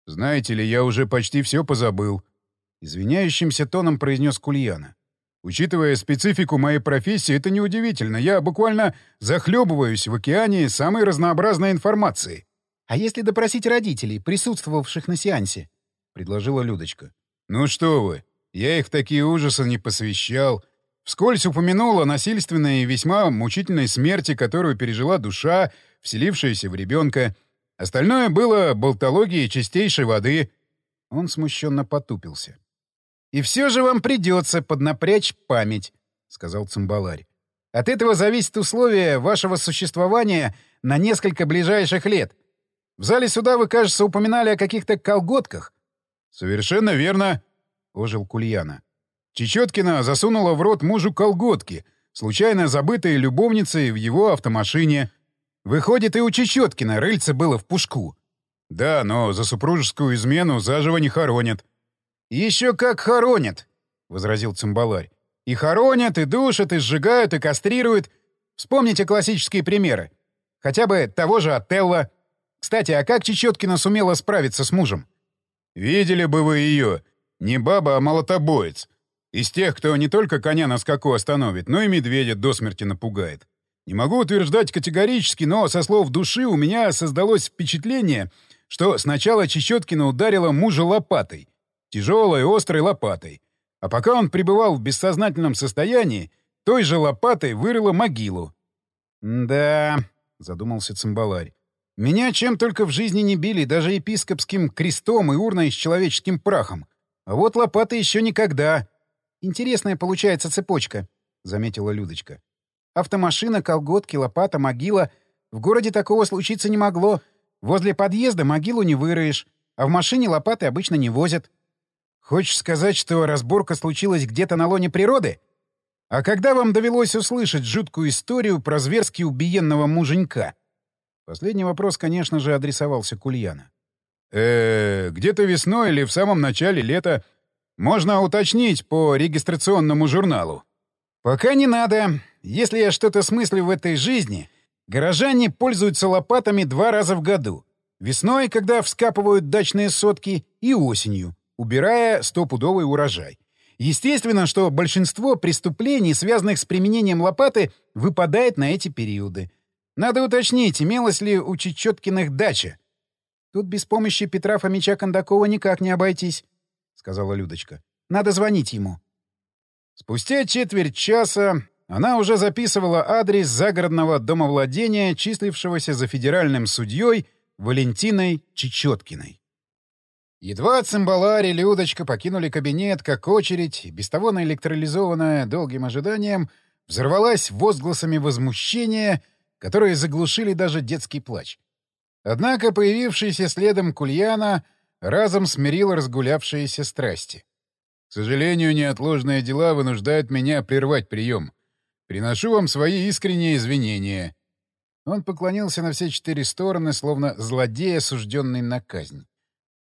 «Знаете ли, я уже почти все позабыл», — извиняющимся тоном произнес Кульяна. «Учитывая специфику моей профессии, это неудивительно. Я буквально захлебываюсь в океане самой разнообразной информации». «А если допросить родителей, присутствовавших на сеансе?» — предложила Людочка. «Ну что вы, я их в такие ужасы не посвящал. Вскользь упомянул о насильственной и весьма мучительной смерти, которую пережила душа, вселившаяся в ребенка, Остальное было болтологией чистейшей воды. Он смущенно потупился. «И все же вам придется поднапрячь память», — сказал цимбаларь. «От этого зависит условие вашего существования на несколько ближайших лет. В зале суда вы, кажется, упоминали о каких-то колготках». «Совершенно верно», — ожил Кульяна. Чечеткина засунула в рот мужу колготки, случайно забытые любовницей в его автомашине — Выходит, и у Чечеткина рыльце было в пушку. Да, но за супружескую измену заживо не хоронят. Еще как хоронят, — возразил цимбаларь. И хоронят, и душат, и сжигают, и кастрируют. Вспомните классические примеры. Хотя бы того же Отелло. Кстати, а как Чечеткина сумела справиться с мужем? Видели бы вы ее. Не баба, а молотобоец. Из тех, кто не только коня на скаку остановит, но и медведя до смерти напугает. Не могу утверждать категорически, но со слов души у меня создалось впечатление, что сначала Чечеткина ударила мужа лопатой. Тяжелой, острой лопатой. А пока он пребывал в бессознательном состоянии, той же лопатой вырыла могилу. «Да», — задумался цимбаларь, — «меня чем только в жизни не били, даже епископским крестом и урной с человеческим прахом. А вот лопата еще никогда». «Интересная получается цепочка», — заметила Людочка. Автомашина, колготки, лопата, могила. В городе такого случиться не могло. Возле подъезда могилу не выроешь, а в машине лопаты обычно не возят. Хочешь сказать, что разборка случилась где-то на лоне природы? А когда вам довелось услышать жуткую историю про зверски убиенного муженька? Последний вопрос, конечно же, адресовался Кульяна. -э где-то весной или в самом начале лета. Можно уточнить по регистрационному журналу. Пока не надо. Если я что-то смыслю в этой жизни, горожане пользуются лопатами два раза в году. Весной, когда вскапывают дачные сотки, и осенью, убирая стопудовый урожай. Естественно, что большинство преступлений, связанных с применением лопаты, выпадает на эти периоды. Надо уточнить, имелась ли у Чечеткиных дача. Тут без помощи Петра Фомича Кондакова никак не обойтись, — сказала Людочка. Надо звонить ему. Спустя четверть часа Она уже записывала адрес загородного домовладения, числившегося за федеральным судьей Валентиной Чечеткиной. Едва цимбалари и Людочка покинули кабинет, как очередь, без того наэлектролизованная долгим ожиданием, взорвалась возгласами возмущения, которые заглушили даже детский плач. Однако появившийся следом Кульяна разом смирил разгулявшиеся страсти. К сожалению, неотложные дела вынуждают меня прервать прием. Приношу вам свои искренние извинения. Он поклонился на все четыре стороны, словно злодей, осужденный на казнь.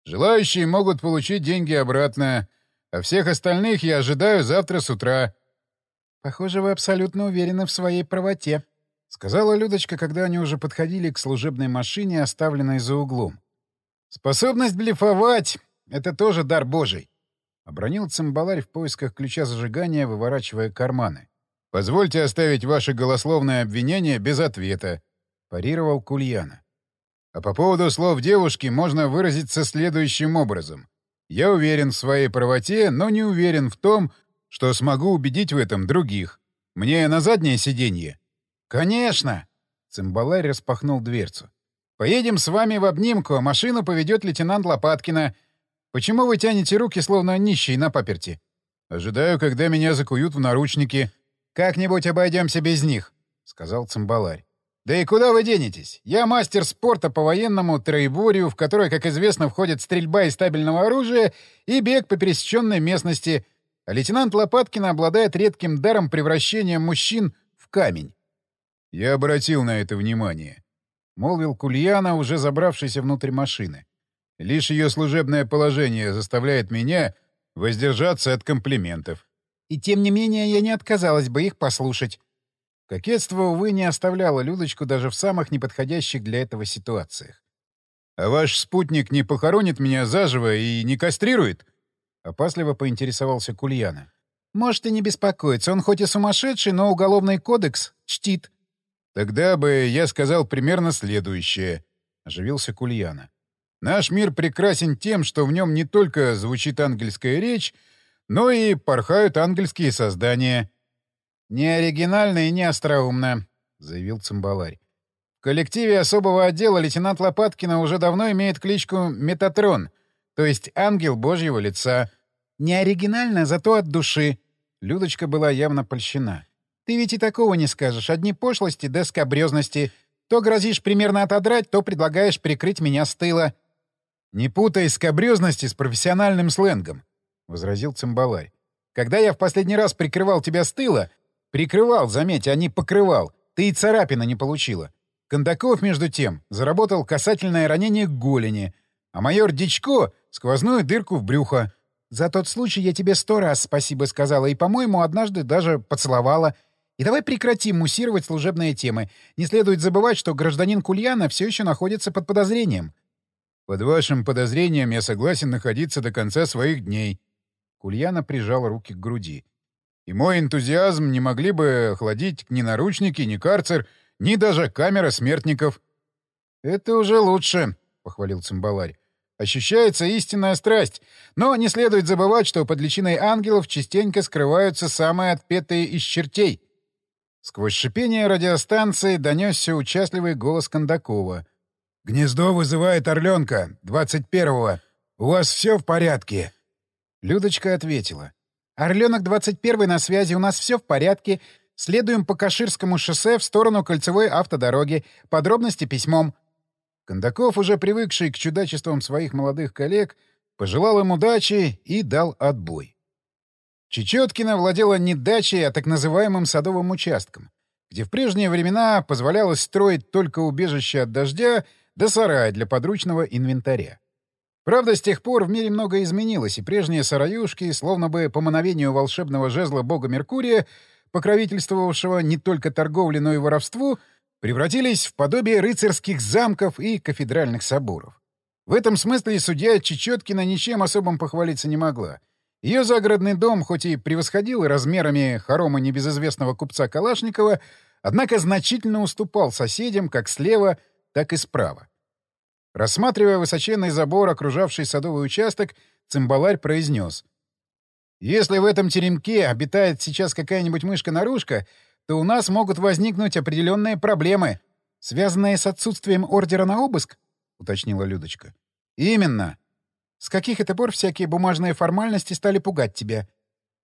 Желающие могут получить деньги обратно, а всех остальных я ожидаю завтра с утра. — Похоже, вы абсолютно уверены в своей правоте, — сказала Людочка, когда они уже подходили к служебной машине, оставленной за углом. — Способность блефовать — это тоже дар божий, — обронил цимбаларь в поисках ключа зажигания, выворачивая карманы. — Позвольте оставить ваше голословное обвинение без ответа, — парировал Кульяна. А по поводу слов девушки можно выразиться следующим образом. Я уверен в своей правоте, но не уверен в том, что смогу убедить в этом других. Мне на заднее сиденье? Конечно! Цимбаларь распахнул дверцу. Поедем с вами в обнимку, а машину поведет лейтенант Лопаткина. Почему вы тянете руки, словно нищий на паперти? Ожидаю, когда меня закуют в наручники. Как-нибудь обойдемся без них, — сказал Цимбаларь. Да и куда вы денетесь? Я мастер спорта по военному троеборью, в который, как известно, входит стрельба из стабильного оружия и бег по пересеченной местности. А лейтенант Лопаткин обладает редким даром превращения мужчин в камень. Я обратил на это внимание. Молвил Кульяна, уже забравшийся внутрь машины. Лишь ее служебное положение заставляет меня воздержаться от комплиментов. И тем не менее я не отказалась бы их послушать. Кокетство, увы, не оставляло Людочку даже в самых неподходящих для этого ситуациях. «А ваш спутник не похоронит меня заживо и не кастрирует?» — опасливо поинтересовался Кульяна. «Может и не беспокоиться. Он хоть и сумасшедший, но уголовный кодекс чтит». «Тогда бы я сказал примерно следующее», — оживился Кульяна. «Наш мир прекрасен тем, что в нем не только звучит ангельская речь, но и порхают ангельские создания». «Не оригинально и не остроумно», — заявил цимбаларь. «В коллективе особого отдела лейтенант Лопаткина уже давно имеет кличку Метатрон, то есть ангел божьего лица. Не оригинально, зато от души». Людочка была явно польщена. «Ты ведь и такого не скажешь. Одни пошлости да скобрёзности. То грозишь примерно отодрать, то предлагаешь прикрыть меня с тыла». «Не путай скобрёзности с профессиональным сленгом», — возразил цимбаларь. «Когда я в последний раз прикрывал тебя с тыла, Прикрывал, заметь, а не покрывал. Ты и царапина не получила. Кондаков, между тем, заработал касательное ранение к голени, а майор Дичко — сквозную дырку в брюхо. За тот случай я тебе сто раз спасибо сказала и, по-моему, однажды даже поцеловала. И давай прекратим муссировать служебные темы. Не следует забывать, что гражданин Кульяна все еще находится под подозрением. Под вашим подозрением я согласен находиться до конца своих дней. Кульяна прижал руки к груди. И мой энтузиазм не могли бы охладить ни наручники, ни карцер, ни даже камера смертников. — Это уже лучше, — похвалил цимбаларь. Ощущается истинная страсть, но не следует забывать, что под личиной ангелов частенько скрываются самые отпетые из чертей. Сквозь шипение радиостанции донесся участливый голос Кондакова. «Гнездо вызывает Орленка, 21-го. У вас все в порядке?» Людочка ответила. «Орленок 21 на связи, у нас все в порядке. Следуем по Каширскому шоссе в сторону кольцевой автодороги. Подробности письмом». Кондаков, уже привыкший к чудачествам своих молодых коллег, пожелал им удачи и дал отбой. Чечеткина владела не дачей, а так называемым садовым участком, где в прежние времена позволялось строить только убежище от дождя да сарай для подручного инвентаря. Правда, с тех пор в мире многое изменилось, и прежние сараюшки, словно бы по мановению волшебного жезла бога Меркурия, покровительствовавшего не только торговле, но и воровству, превратились в подобие рыцарских замков и кафедральных соборов. В этом смысле судья Чечеткина ничем особым похвалиться не могла. Ее загородный дом, хоть и превосходил размерами хорома небезызвестного купца Калашникова, однако значительно уступал соседям как слева, так и справа. Рассматривая высоченный забор, окружавший садовый участок, цимбаларь произнес. Если в этом теремке обитает сейчас какая-нибудь мышка-нарушка, то у нас могут возникнуть определенные проблемы, связанные с отсутствием ордера на обыск, — уточнила Людочка. — Именно. С каких это пор всякие бумажные формальности стали пугать тебя?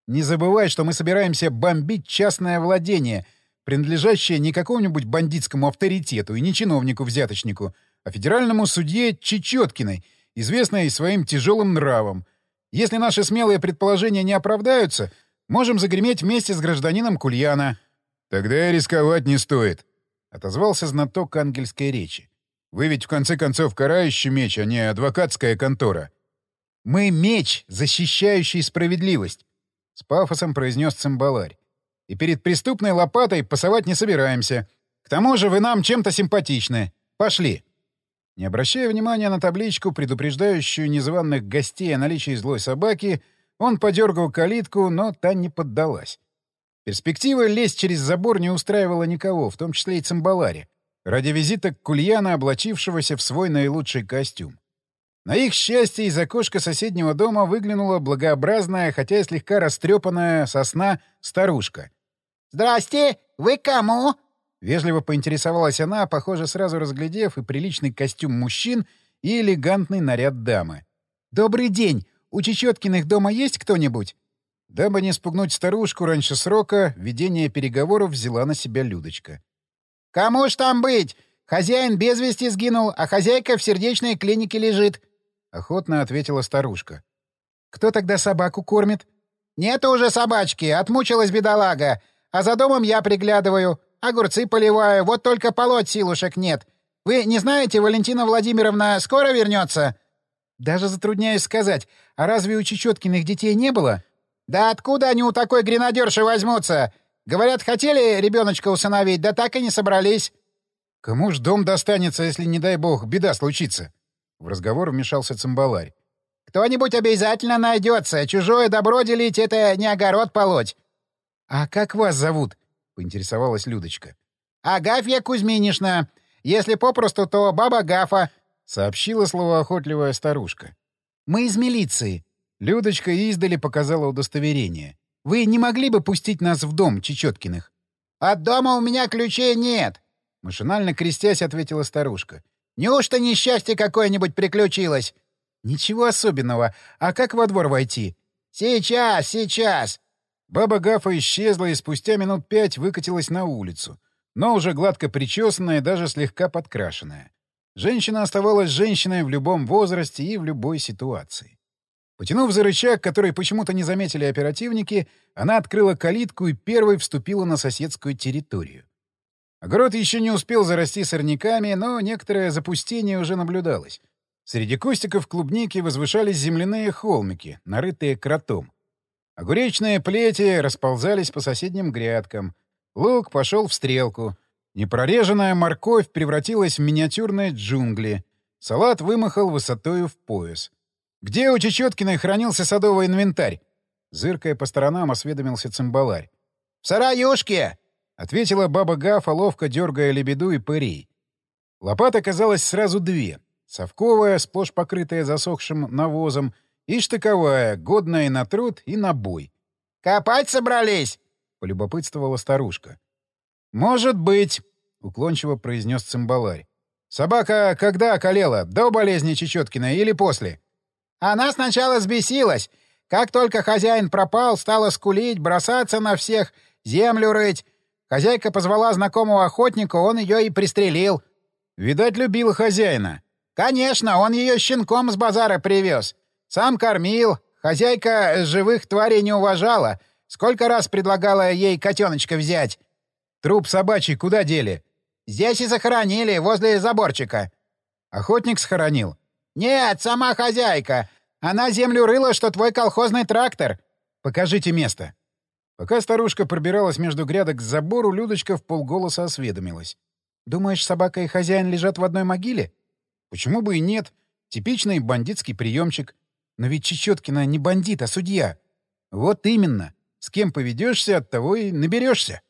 Не забывай, что мы собираемся бомбить частное владение, принадлежащее не какому-нибудь бандитскому авторитету и не чиновнику-взяточнику, а федеральному судье Чечеткиной, известной своим тяжелым нравом. Если наши смелые предположения не оправдаются, можем загреметь вместе с гражданином Кульяна. — Тогда и рисковать не стоит, — отозвался знаток ангельской речи. — Вы ведь в конце концов карающий меч, а не адвокатская контора. — Мы меч, защищающий справедливость, — с пафосом произнес цимбаларь. — И перед преступной лопатой пасовать не собираемся. К тому же вы нам чем-то симпатичны. Пошли. Не обращая внимания на табличку, предупреждающую незваных гостей о наличии злой собаки, он подергал калитку, но та не поддалась. Перспектива лезть через забор не устраивала никого, в том числе и цимбаларе, ради визита к Кульяна, облачившегося в свой наилучший костюм. На их счастье из окошка соседнего дома выглянула благообразная, хотя и слегка растрепанная сосна старушка. «Здрасте! Вы кому?» Вежливо поинтересовалась она, похоже, сразу разглядев и приличный костюм мужчин, и элегантный наряд дамы. «Добрый день! У Чечеткиных дома есть кто-нибудь?» Дабы не спугнуть старушку раньше срока, ведение переговоров взяла на себя Людочка. «Кому ж там быть? Хозяин без вести сгинул, а хозяйка в сердечной клинике лежит», — охотно ответила старушка. «Кто тогда собаку кормит?» «Нет уже собачки, отмучилась бедолага, а за домом я приглядываю, огурцы поливаю, вот только полоть силушек нет. Вы не знаете, Валентина Владимировна скоро вернется?» «Даже затрудняюсь сказать, а разве у Чечеткиных детей не было?» «Да откуда они у такой гренадерши возьмутся? Говорят, хотели ребеночка усыновить, да так и не собрались». «Кому ж дом достанется, если, не дай бог, беда случится?» В разговор вмешался цимбаларь. «Кто-нибудь обязательно найдется. Чужое добро делить — это не огород полоть». «А как вас зовут?» — поинтересовалась Людочка. «Агафья Кузьминишна. Если попросту, то баба Гафа», — сообщила словоохотливая старушка. «Мы из милиции», Людочка издали показала удостоверение. «Вы не могли бы пустить нас в дом Чечеткиных?» «От дома у меня ключей нет!» Машинально крестясь, ответила старушка. «Неужто несчастье какое-нибудь приключилось?» «Ничего особенного. А как во двор войти?» «Сейчас, сейчас!» Баба Гафа исчезла и спустя минут пять выкатилась на улицу, но уже гладко причесанная и даже слегка подкрашенная. Женщина оставалась женщиной в любом возрасте и в любой ситуации. Потянув за рычаг, который почему-то не заметили оперативники, она открыла калитку и первой вступила на соседскую территорию. Огород еще не успел зарасти сорняками, но некоторое запустение уже наблюдалось. Среди кустиков клубники возвышались земляные холмики, нарытые кротом. Огуречные плети расползались по соседним грядкам. Лук пошел в стрелку. Непрореженная морковь превратилась в миниатюрные джунгли. Салат вымахал высотою в пояс. «Где у Чечеткиной хранился садовый инвентарь?» Зыркая по сторонам, осведомился цимбаларь. «В сараюшке!» — ответила баба Гафа, ловко дергая лебеду и пырей. Лопат оказалось сразу две. Совковая, сплошь покрытая засохшим навозом, и штыковая, годная и на труд, и на бой. «Копать собрались?» — полюбопытствовала старушка. «Может быть», — уклончиво произнес цимбаларь. «Собака когда околела? До болезни Чечеткина или после?» Она сначала сбесилась. Как только хозяин пропал, стала скулить, бросаться на всех, землю рыть. Хозяйка позвала знакомого охотника, он ее и пристрелил. Видать, любила хозяина. Конечно, он ее щенком с базара привез. Сам кормил. Хозяйка живых тварей не уважала. Сколько раз предлагала ей котеночка взять. Труп собачий куда дели? Здесь и захоронили, возле заборчика. Охотник схоронил. «Нет, сама хозяйка. Она землю рыла, что твой колхозный трактор. Покажите место». Пока старушка пробиралась между грядок к забору, Людочка в полголоса осведомилась. «Думаешь, собака и хозяин лежат в одной могиле?» «Почему бы и нет? Типичный бандитский приемчик. Но ведь Чечеткина не бандит, а судья. Вот именно. С кем поведешься, от того и наберешься».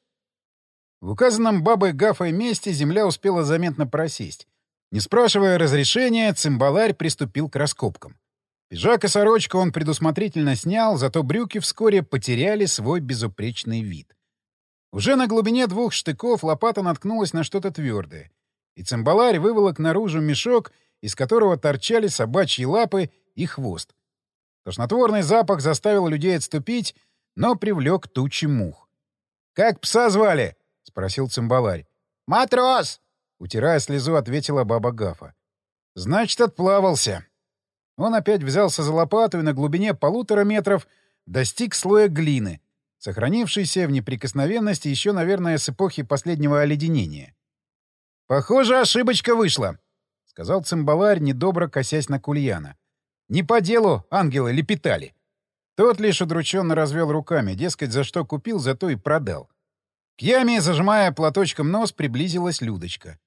В указанном бабой Гафой месте земля успела заметно просесть. Не спрашивая разрешения, цимбаларь приступил к раскопкам. Пижак и сорочку он предусмотрительно снял, зато брюки вскоре потеряли свой безупречный вид. Уже на глубине двух штыков лопата наткнулась на что-то твердое, и цимбаларь выволок наружу мешок, из которого торчали собачьи лапы и хвост. Тошнотворный запах заставил людей отступить, но привлек тучи мух. «Как пса звали?» — спросил цимбаларь. «Матрос!» — утирая слезу, ответила баба Гафа. «Значит, отплавался». Он опять взялся за лопату и на глубине полутора метров достиг слоя глины, сохранившейся в неприкосновенности еще, наверное, с эпохи последнего оледенения. «Похоже, ошибочка вышла», — сказал цимбаларь, недобро косясь на Кульяна. «Не по делу ангелы лепетали». Тот лишь удрученно развел руками, дескать, за что купил, зато и продал. К яме, зажимая платочком нос, приблизилась Людочка.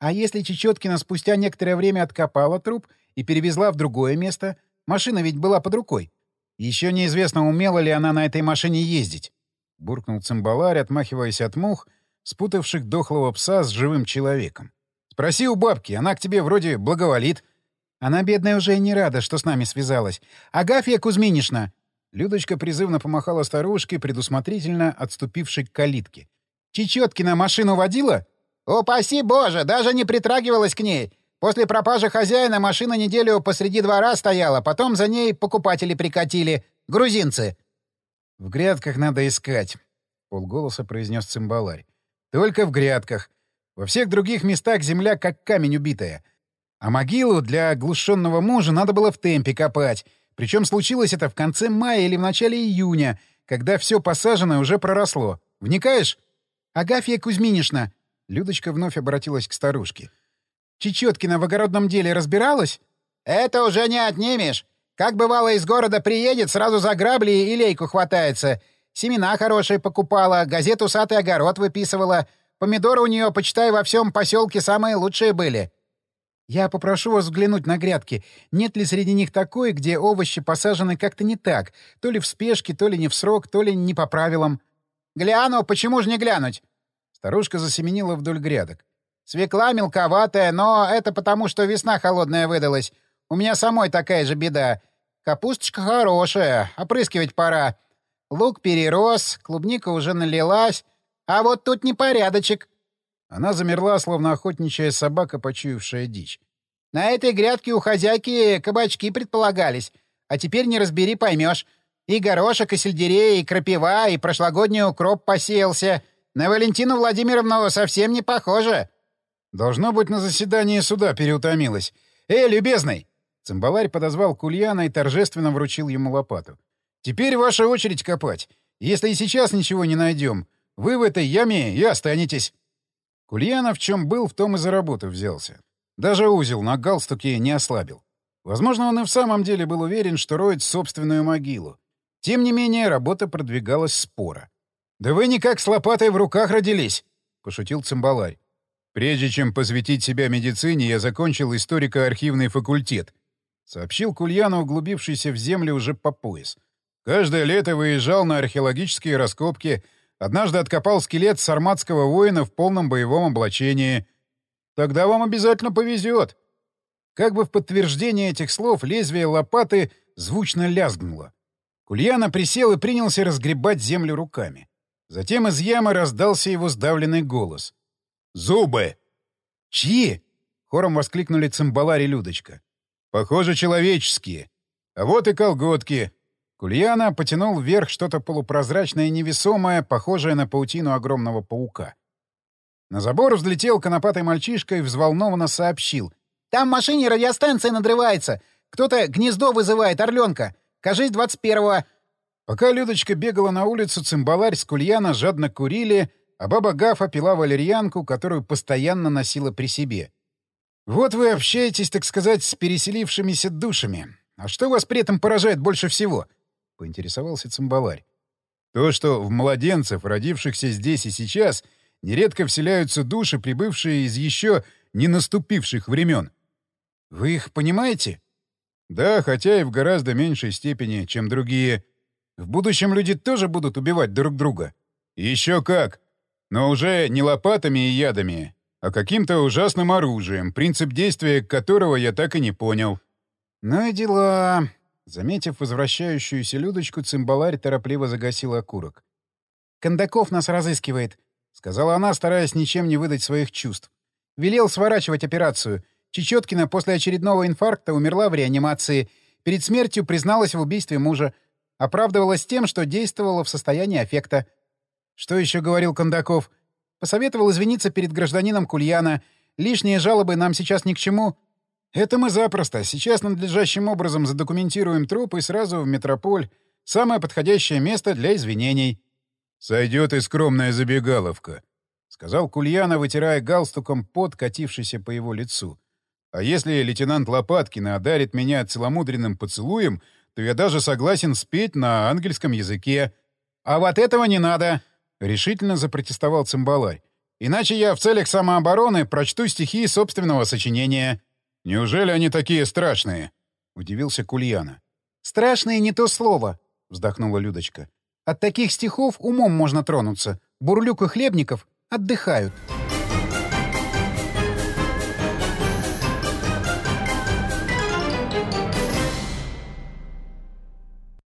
А если Чечеткина спустя некоторое время откопала труп и перевезла в другое место? Машина ведь была под рукой. Еще неизвестно, умела ли она на этой машине ездить. Буркнул цимбаларь, отмахиваясь от мух, спутавших дохлого пса с живым человеком. «Спроси у бабки, она к тебе вроде благоволит». «Она, бедная, уже и не рада, что с нами связалась. Агафья Кузьминишна!» Людочка призывно помахала старушке, предусмотрительно отступившей к калитке. «Чечеткина машину водила?» «Упаси Боже, даже не притрагивалась к ней. После пропажи хозяина машина неделю посреди двора стояла, потом за ней покупатели прикатили. Грузинцы». «В грядках надо искать», — полголоса произнес цимбаларь. «Только в грядках. Во всех других местах земля как камень убитая. А могилу для оглушенного мужа надо было в темпе копать. Причем случилось это в конце мая или в начале июня, когда все посаженное уже проросло. Вникаешь? Агафья Кузьминишна, Людочка вновь обратилась к старушке. «Чечеткина в огородном деле разбиралась?» «Это уже не отнимешь. Как бывало, из города приедет, сразу за грабли и лейку хватается. Семена хорошие покупала, газету «Сатый огород» выписывала. Помидоры у нее, почитай, во всем поселке самые лучшие были». «Я попрошу вас взглянуть на грядки. Нет ли среди них такой, где овощи посажены как-то не так? То ли в спешке, то ли не в срок, то ли не по правилам?» «Гляну, почему же не глянуть? Старушка засеменила вдоль грядок. «Свекла мелковатая, но это потому, что весна холодная выдалась. У меня самой такая же беда. Капусточка хорошая, опрыскивать пора. Лук перерос, клубника уже налилась. А вот тут непорядочек». Она замерла, словно охотничья собака, почуявшая дичь. «На этой грядке у хозяйки кабачки предполагались. А теперь не разбери, поймешь. И горошек, и сельдерей, и крапива, и прошлогодний укроп посеялся. На Валентину Владимировну совсем не похоже. Должно быть, на заседании суда переутомилась. Эй, любезный! Цимбаларь подозвал Кульяна и торжественно вручил ему лопату. Теперь ваша очередь копать. Если и сейчас ничего не найдем, вы в этой яме и останетесь. Кульяна в чем был, в том и за работу взялся. Даже узел на галстуке не ослабил. Возможно, он и в самом деле был уверен, что роет собственную могилу. Тем не менее, работа продвигалась споро. «Да вы никак с лопатой в руках родились!» — пошутил цимбаларь. «Прежде чем посвятить себя медицине, я закончил историко-архивный факультет», — сообщил Кульяну, углубившийся в землю уже по пояс. «Каждое лето выезжал на археологические раскопки, однажды откопал скелет сарматского воина в полном боевом облачении. Тогда вам обязательно повезет». Как бы в подтверждение этих слов лезвие лопаты звучно лязгнуло. Кульяна присел и принялся разгребать землю руками. Затем из ямы раздался его сдавленный голос. «Зубы!» «Чьи?» — хором воскликнули цимбаларь и Людочка. «Похоже, человеческие. А вот и колготки». Кульяна потянул вверх что-то полупрозрачное и невесомое, похожее на паутину огромного паука. На забор взлетел конопатый мальчишка и взволнованно сообщил. «Там в машине радиостанция надрывается. Кто-то гнездо вызывает, орленка. Кажись, двадцать первого. Пока Людочка бегала на улицу, цимбаларь с Кульяна жадно курили, а баба Гафа пила валерьянку, которую постоянно носила при себе. «Вот вы общаетесь, так сказать, с переселившимися душами. А что вас при этом поражает больше всего?» — поинтересовался цимбаларь. «То, что в младенцев, родившихся здесь и сейчас, нередко вселяются души, прибывшие из еще не наступивших времен. Вы их понимаете?» «Да, хотя и в гораздо меньшей степени, чем другие...» В будущем люди тоже будут убивать друг друга? Еще как! Но уже не лопатами и ядами, а каким-то ужасным оружием, принцип действия которого я так и не понял. Ну и дела. Заметив возвращающуюся Людочку, цимбаларь торопливо загасил окурок. «Кондаков нас разыскивает», — сказала она, стараясь ничем не выдать своих чувств. «Велел сворачивать операцию. Чечеткина после очередного инфаркта умерла в реанимации. Перед смертью призналась в убийстве мужа. Оправдывалась тем, что действовала в состоянии аффекта. Что еще говорил Кондаков? Посоветовал извиниться перед гражданином Кульяна. Лишние жалобы нам сейчас ни к чему. Это мы запросто. Сейчас надлежащим образом задокументируем труп и сразу в метрополь. Самое подходящее место для извинений. «Сойдет и скромная забегаловка», — сказал Кульяна, вытирая галстуком пот, катившийся по его лицу. «А если лейтенант Лопаткина одарит меня целомудренным поцелуем, то я даже согласен спеть на ангельском языке». «А вот этого не надо!» — решительно запротестовал цимбаларь. «Иначе я в целях самообороны прочту стихи собственного сочинения». «Неужели они такие страшные?» — удивился Кульяна. «Страшные не то слово», — вздохнула Людочка. От таких стихов умом можно тронуться. Бурлюк и Хлебников отдыхают.